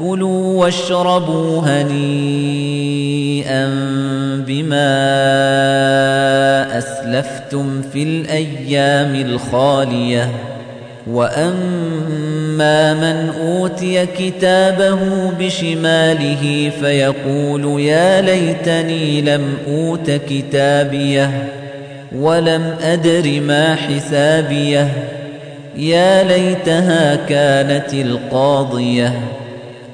كلوا واشربوا هنيئا بما أسلفتم في الأيام الخالية. وأما من أوتي كتابه بشماله فيقول يا ليتني لم أوت كتابيه ولم أدر ما حسابيه. يا ليتها كانت القاضية.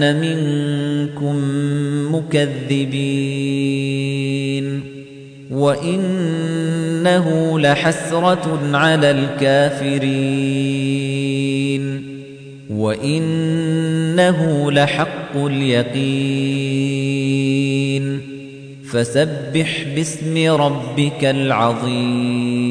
منكم مكذبين وإنه لحسرة على الكافرين وإنه لحق اليقين فسبح باسم ربك العظيم